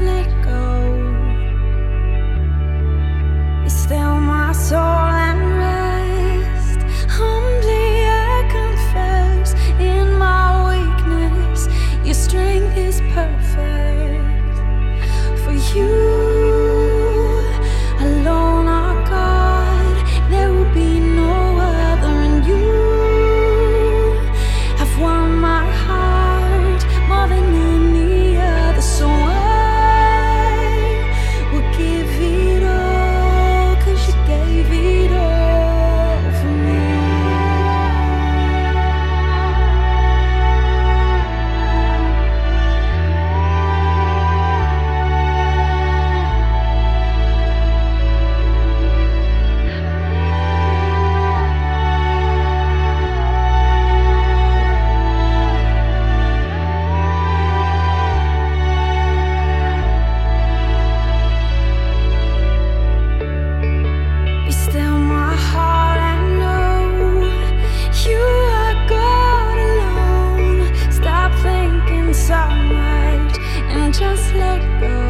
Like. just let go.